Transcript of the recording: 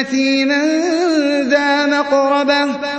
يَتِيمًا ذَا مَقْرَبَةٍ